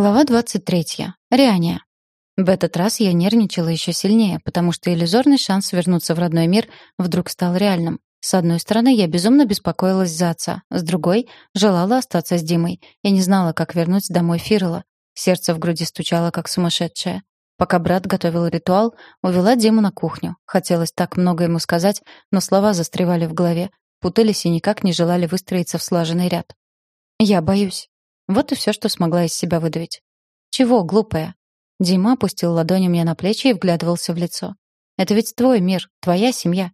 Глава 23. Риания. В этот раз я нервничала еще сильнее, потому что иллюзорный шанс вернуться в родной мир вдруг стал реальным. С одной стороны, я безумно беспокоилась за отца, с другой — желала остаться с Димой и не знала, как вернуть домой Фирла. Сердце в груди стучало, как сумасшедшее. Пока брат готовил ритуал, увела Диму на кухню. Хотелось так много ему сказать, но слова застревали в голове, путались и никак не желали выстроиться в слаженный ряд. «Я боюсь», вот и все, что смогла из себя выдавить. «Чего, глупая?» Дима опустил ладонь мне на плечи и вглядывался в лицо. «Это ведь твой мир, твоя семья.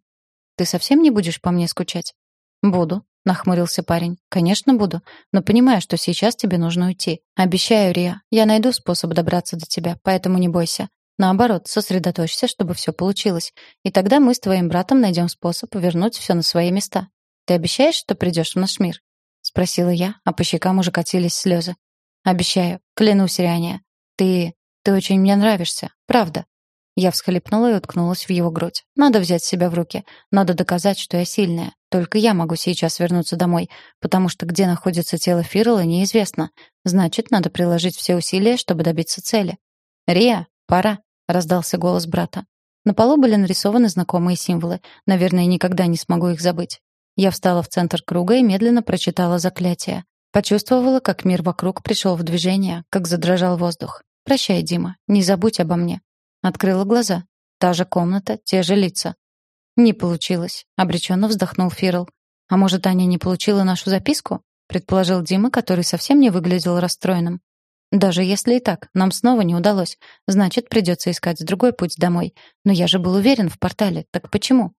Ты совсем не будешь по мне скучать?» «Буду», — нахмурился парень. «Конечно буду, но понимаю, что сейчас тебе нужно уйти. Обещаю, Рия, я найду способ добраться до тебя, поэтому не бойся. Наоборот, сосредоточься, чтобы все получилось. И тогда мы с твоим братом найдем способ вернуть все на свои места. Ты обещаешь, что придешь в наш мир?» — спросила я, а по щекам уже катились слезы. «Обещаю, клянусь, Риания. Ты... ты очень мне нравишься, правда». Я всхлипнула и уткнулась в его грудь. Надо взять себя в руки. Надо доказать, что я сильная. Только я могу сейчас вернуться домой, потому что где находится тело Фирла, неизвестно. Значит, надо приложить все усилия, чтобы добиться цели. «Рия, пора», — раздался голос брата. На полу были нарисованы знакомые символы. Наверное, никогда не смогу их забыть. Я встала в центр круга и медленно прочитала заклятие. Почувствовала, как мир вокруг пришел в движение, как задрожал воздух. «Прощай, Дима, не забудь обо мне». Открыла глаза. Та же комната, те же лица. «Не получилось», — обреченно вздохнул Фирл. «А может, Аня не получила нашу записку?» — предположил Дима, который совсем не выглядел расстроенным. «Даже если и так, нам снова не удалось. Значит, придется искать другой путь домой. Но я же был уверен в портале. Так почему?»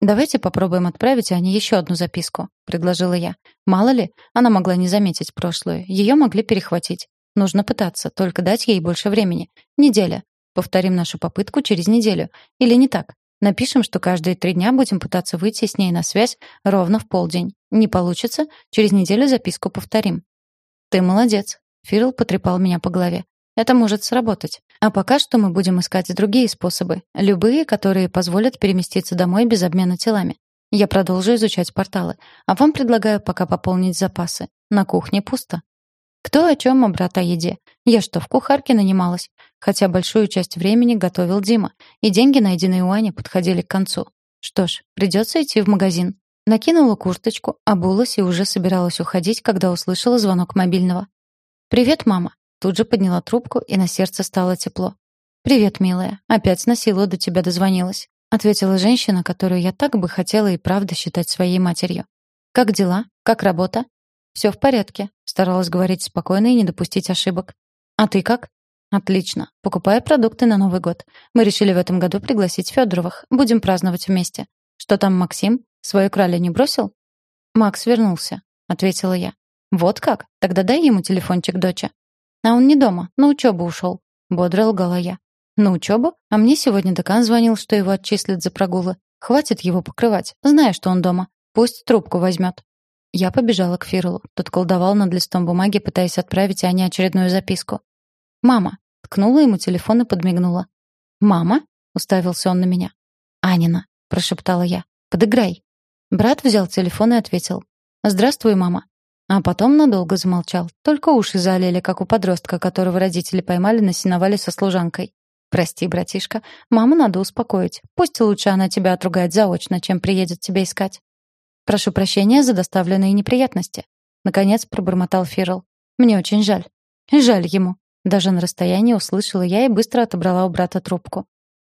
«Давайте попробуем отправить Ане еще одну записку», — предложила я. «Мало ли, она могла не заметить прошлую. Ее могли перехватить. Нужно пытаться, только дать ей больше времени. Неделя. Повторим нашу попытку через неделю. Или не так? Напишем, что каждые три дня будем пытаться выйти с ней на связь ровно в полдень. Не получится, через неделю записку повторим». «Ты молодец», — Фирл потрепал меня по голове. Это может сработать. А пока что мы будем искать другие способы, любые, которые позволят переместиться домой без обмена телами. Я продолжу изучать порталы, а вам предлагаю пока пополнить запасы. На кухне пусто. Кто о чем, а брат еде. Я что, в кухарке нанималась? Хотя большую часть времени готовил Дима, и деньги, найденные у Ани, подходили к концу. Что ж, придется идти в магазин. Накинула курточку, обулась и уже собиралась уходить, когда услышала звонок мобильного. «Привет, мама. Тут же подняла трубку, и на сердце стало тепло. «Привет, милая. Опять на силу до тебя дозвонилась», — ответила женщина, которую я так бы хотела и правда считать своей матерью. «Как дела? Как работа?» «Все в порядке», — старалась говорить спокойно и не допустить ошибок. «А ты как?» «Отлично. Покупаю продукты на Новый год. Мы решили в этом году пригласить Федоровых. Будем праздновать вместе. Что там Максим? Свою краля не бросил?» «Макс вернулся», — ответила я. «Вот как? Тогда дай ему телефончик доча». «А он не дома, на учебу ушел», — бодро лгала я. «На учебу? А мне сегодня декан звонил, что его отчислят за прогулы. Хватит его покрывать, зная, что он дома. Пусть трубку возьмет». Я побежала к Фирлу. Тот колдовал над листом бумаги, пытаясь отправить Ане очередную записку. «Мама!» — ткнула ему телефон и подмигнула. «Мама?» — уставился он на меня. «Анина!» — прошептала я. «Подыграй!» Брат взял телефон и ответил. «Здравствуй, мама. А потом надолго замолчал. Только уши залили, как у подростка, которого родители поймали на сеновале со служанкой. «Прости, братишка, маму надо успокоить. Пусть лучше она тебя отругает заочно, чем приедет тебя искать». «Прошу прощения за доставленные неприятности», — наконец пробормотал Фирл. «Мне очень жаль». «Жаль ему». Даже на расстоянии услышала я и быстро отобрала у брата трубку.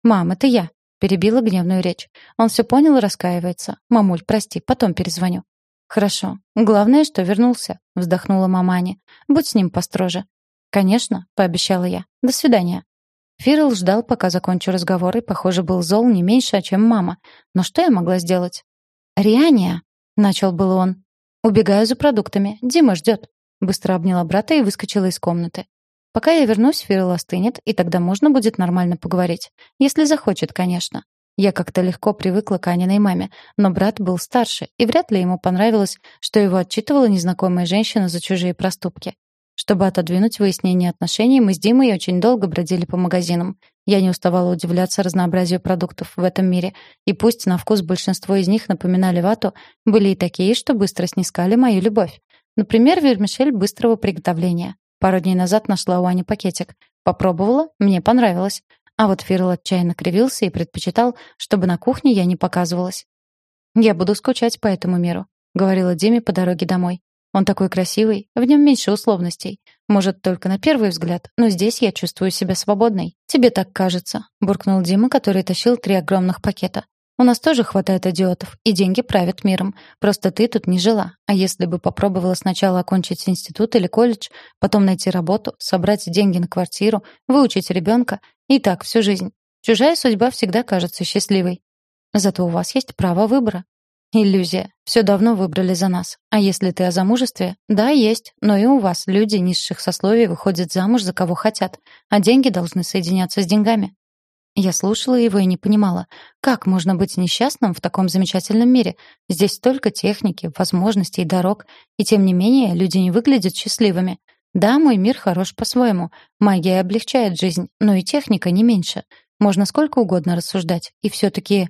«Мам, это я», — перебила гневную речь. Он все понял и раскаивается. «Мамуль, прости, потом перезвоню». «Хорошо. Главное, что вернулся», — вздохнула маманя. «Будь с ним построже». «Конечно», — пообещала я. «До свидания». Фирл ждал, пока закончу разговор, и, похоже, был зол не меньше, чем мама. Но что я могла сделать? «Риания», — начал был он. «Убегаю за продуктами. Дима ждет». Быстро обняла брата и выскочила из комнаты. Пока я вернусь, Фирл остынет, и тогда можно будет нормально поговорить. Если захочет, конечно. Я как-то легко привыкла к Аниной маме, но брат был старше, и вряд ли ему понравилось, что его отчитывала незнакомая женщина за чужие проступки. Чтобы отодвинуть выяснение отношений, мы с Димой очень долго бродили по магазинам. Я не уставала удивляться разнообразию продуктов в этом мире, и пусть на вкус большинство из них напоминали вату, были и такие, что быстро снискали мою любовь. Например, вермишель быстрого приготовления. Пару дней назад нашла у Ани пакетик. Попробовала, мне понравилось. А вот Фирл отчаянно кривился и предпочитал, чтобы на кухне я не показывалась. «Я буду скучать по этому миру», — говорила Диме по дороге домой. «Он такой красивый, в нем меньше условностей. Может, только на первый взгляд, но здесь я чувствую себя свободной. Тебе так кажется», — буркнул Дима, который тащил три огромных пакета. «У нас тоже хватает идиотов, и деньги правят миром. Просто ты тут не жила. А если бы попробовала сначала окончить институт или колледж, потом найти работу, собрать деньги на квартиру, выучить ребенка, и так всю жизнь. Чужая судьба всегда кажется счастливой. Зато у вас есть право выбора. Иллюзия. Все давно выбрали за нас. А если ты о замужестве? Да, есть. Но и у вас люди низших сословий выходят замуж за кого хотят. А деньги должны соединяться с деньгами. Я слушала его и не понимала, как можно быть несчастным в таком замечательном мире? Здесь столько техники, возможностей, дорог, и тем не менее люди не выглядят счастливыми. Да, мой мир хорош по-своему. Магия облегчает жизнь, но и техника не меньше. Можно сколько угодно рассуждать, и все таки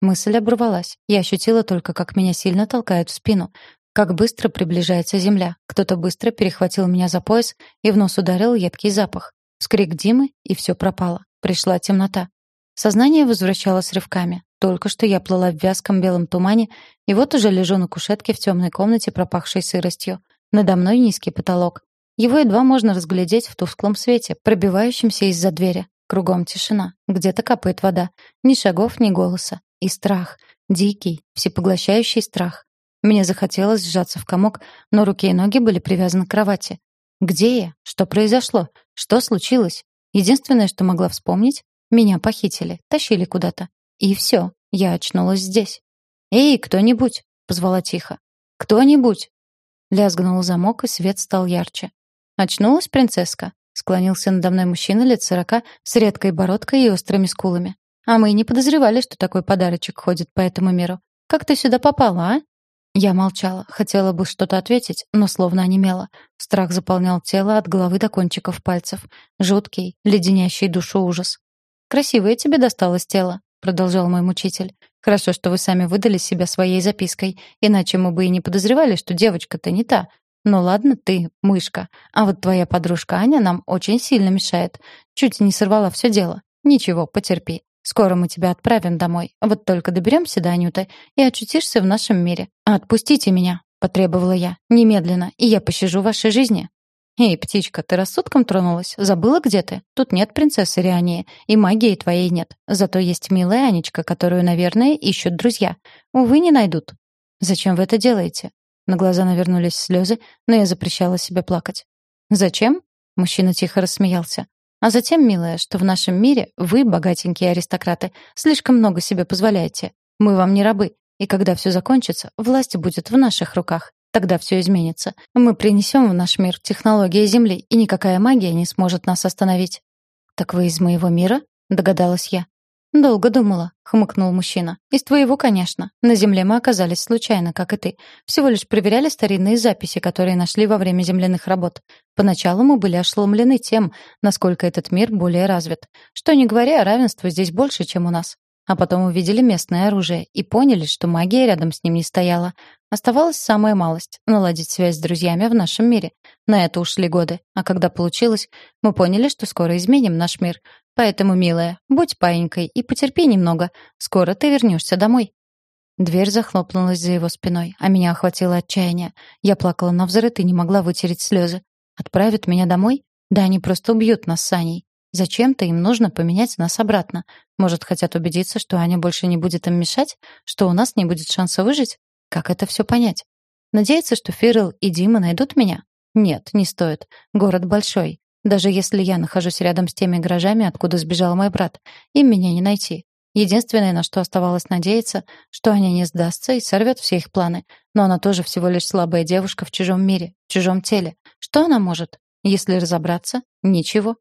Мысль оборвалась. Я ощутила только, как меня сильно толкают в спину. Как быстро приближается земля. Кто-то быстро перехватил меня за пояс, и в нос ударил едкий запах. Вскрик Димы, и все пропало. Пришла темнота. Сознание возвращалось рывками. Только что я плыла в вязком белом тумане, и вот уже лежу на кушетке в темной комнате, пропахшей сыростью. Надо мной низкий потолок. Его едва можно разглядеть в тусклом свете, пробивающемся из-за двери. Кругом тишина. Где-то капает вода. Ни шагов, ни голоса. И страх. Дикий, всепоглощающий страх. Мне захотелось сжаться в комок, но руки и ноги были привязаны к кровати. Где я? Что произошло? Что случилось? Единственное, что могла вспомнить, меня похитили, тащили куда-то. И все, я очнулась здесь. «Эй, кто-нибудь!» — позвала тихо. «Кто-нибудь!» Лязгнул замок, и свет стал ярче. «Очнулась принцесска?» — склонился надо мной мужчина лет сорока с редкой бородкой и острыми скулами. А мы и не подозревали, что такой подарочек ходит по этому миру. Как ты сюда попала, а? Я молчала, хотела бы что-то ответить, но словно онемела. Страх заполнял тело от головы до кончиков пальцев. Жуткий, леденящий душу ужас. «Красивое тебе досталось тело», — продолжал мой мучитель. «Хорошо, что вы сами выдали себя своей запиской, иначе мы бы и не подозревали, что девочка-то не та. Ну ладно ты, мышка, а вот твоя подружка Аня нам очень сильно мешает. Чуть не сорвала все дело. Ничего, потерпи. Скоро мы тебя отправим домой. Вот только доберемся до Анюты и очутишься в нашем мире. Отпустите меня, потребовала я. Немедленно, и я пощажу вашей жизни. Эй, птичка, ты рассудком тронулась? Забыла, где ты? Тут нет принцессы Риании, и магии твоей нет. Зато есть милая Анечка, которую, наверное, ищут друзья. Увы, не найдут. Зачем вы это делаете? На глаза навернулись слезы, но я запрещала себе плакать. Зачем? Мужчина тихо рассмеялся. А затем, милая, что в нашем мире вы, богатенькие аристократы, слишком много себе позволяете. Мы вам не рабы, и когда все закончится, власть будет в наших руках. Тогда все изменится. Мы принесем в наш мир технологии Земли, и никакая магия не сможет нас остановить. «Так вы из моего мира?» — догадалась я. «Долго думала», — хмыкнул мужчина. «Из твоего, конечно. На Земле мы оказались случайно, как и ты. Всего лишь проверяли старинные записи, которые нашли во время земляных работ. Поначалу мы были ошеломлены тем, насколько этот мир более развит. Что не говоря, равенства здесь больше, чем у нас. А потом увидели местное оружие и поняли, что магия рядом с ним не стояла. Оставалась самая малость — наладить связь с друзьями в нашем мире. На это ушли годы. А когда получилось, мы поняли, что скоро изменим наш мир. Поэтому, милая, будь паинькой и потерпи немного. Скоро ты вернешься домой». Дверь захлопнулась за его спиной, а меня охватило отчаяние. Я плакала на взрыв и не могла вытереть слезы. Отправят меня домой? Да они просто убьют нас с Аней. Зачем-то им нужно поменять нас обратно. Может, хотят убедиться, что Аня больше не будет им мешать? Что у нас не будет шанса выжить? Как это все понять? Надеяться, что Фирл и Дима найдут меня? Нет, не стоит. Город большой. Даже если я нахожусь рядом с теми гаражами, откуда сбежал мой брат, им меня не найти. Единственное, на что оставалось надеяться, что Аня не сдастся и сорвет все их планы. Но она тоже всего лишь слабая девушка в чужом мире, в чужом теле. Что она может? Если разобраться, ничего.